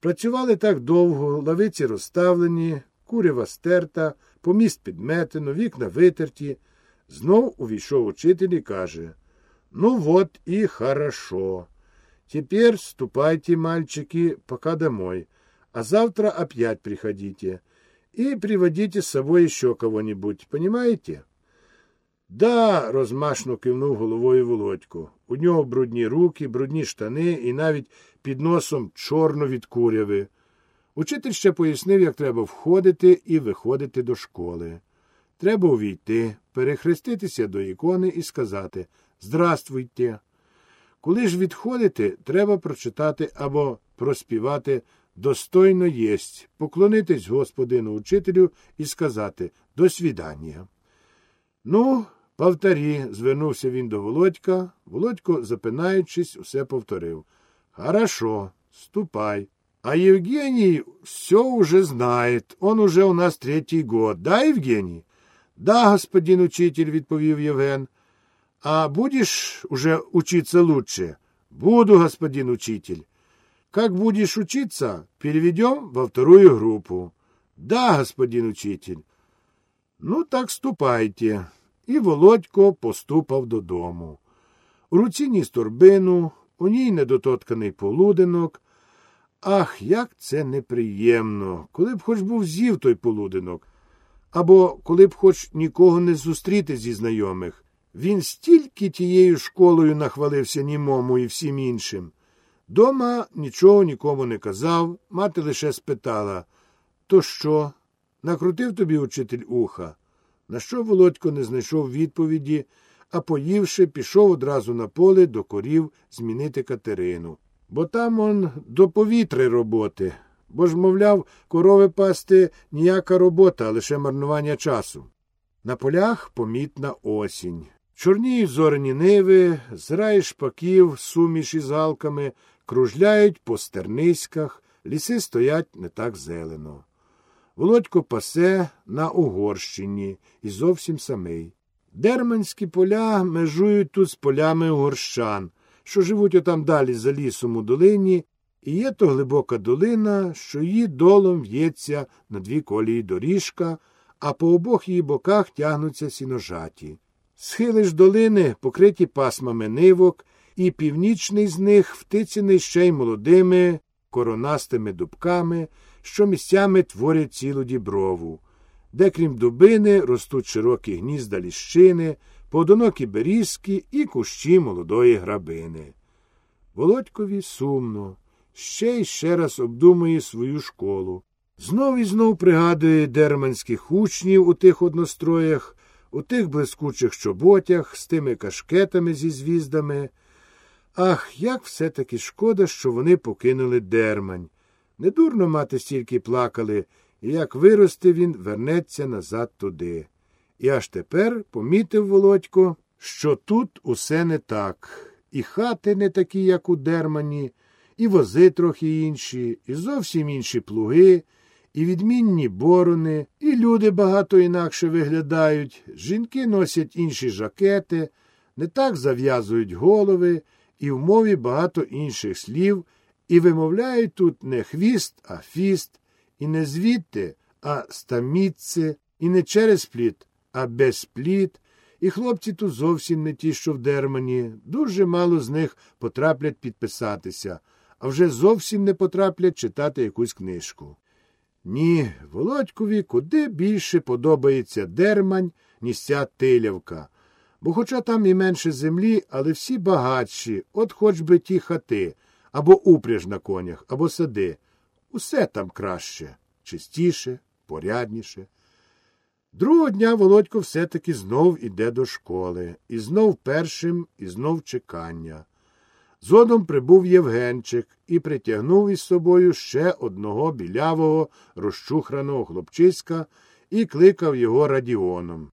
Працювали так довго, лавиці розставлені, курява стерта, поміст підметено, вікна витерті. Знов увійшов учитель і каже Ну вот и хорошо. Теперь ступайте, мальчики, пока домой, а завтра опять приходите и приводите с собой еще кого-нибудь, понимаете? Да, розмашно кивнув головою Володько. У нього брудні руки, брудні штани і навіть під носом чорно від куряви. Учитель ще пояснив, як треба входити і виходити до школи. Треба увійти, перехреститися до ікони і сказати Здравствуйте. Коли ж відходите, треба прочитати або проспівати достойно єсть, поклонитись господину учителю і сказати До свідання. Ну, повторі, звернувся він до Володька. Володько, запинаючись, усе повторив. Хорошо, ступай. А Евгений все уже знает. Он уже у нас третий год. Да, Евгений? Да, господин учитель, відповів Євген. А будешь уже учиться лучше? Буду, господин учитель. Как будешь учиться, переведем во вторую группу. Да, господин учитель. Ну, так ступайте. І Володько поступав додому. У руці ніс торбину, у ній недототканий полуденок. Ах, як це неприємно, коли б хоч був з'їв той полуденок, або коли б хоч нікого не зустріти зі знайомих. Він стільки тією школою нахвалився німому і всім іншим. Дома нічого нікому не казав, мати лише спитала То що? Накрутив тобі учитель уха? На що Володько не знайшов відповіді, а поївши, пішов одразу на поле до корів змінити Катерину. Бо там он до повітри роботи, бо ж, мовляв, корови пасти ніяка робота, а лише марнування часу. На полях помітна осінь. Чорніють зорені ниви, зраї шпаків, суміш із галками, кружляють по стерниськах, ліси стоять не так зелено. Володько пасе на Угорщині і зовсім самий. Дерманські поля межують тут з полями угорщан, що живуть отам далі за лісом у долині, і є то глибока долина, що її долом в'ється на дві колії доріжка, а по обох її боках тягнуться сіножаті. Схили ж долини покриті пасмами нивок, і північний з них втицяний ще й молодими коронастими дубками, що місцями творять цілу діброву, де, крім дубини, ростуть широкі гнізда ліщини, поодинокі берізки і кущі молодої грабини. Володькові сумно, ще й ще раз обдумує свою школу. Знов і знов пригадує дерманських учнів у тих одностроях, у тих блискучих чоботях з тими кашкетами зі звіздами. Ах, як все таки шкода, що вони покинули дермань. Недурно мати стільки плакали, і як виросте він, вернеться назад туди. І аж тепер помітив Володько, що тут усе не так. І хати не такі, як у дермані, і вози трохи інші, і зовсім інші плуги і відмінні борони, і люди багато інакше виглядають, жінки носять інші жакети, не так зав'язують голови, і в мові багато інших слів, і вимовляють тут не хвіст, а фіст, і не звідти, а стамітце, і не через пліт, а без пліт. І хлопці тут зовсім не ті, що в дермані, дуже мало з них потраплять підписатися, а вже зовсім не потраплять читати якусь книжку. Ні, Володькові куди більше подобається дермань, ніж ця тилявка. Бо хоча там і менше землі, але всі багатші, от хоч би ті хати, або упряж на конях, або сади. Усе там краще, чистіше, порядніше. Другого дня Володько все-таки знов іде до школи, і знов першим, і знов чекання. Згодом прибув Євгенчик і притягнув із собою ще одного білявого, розчухраного хлопчиська і кликав його радіоном.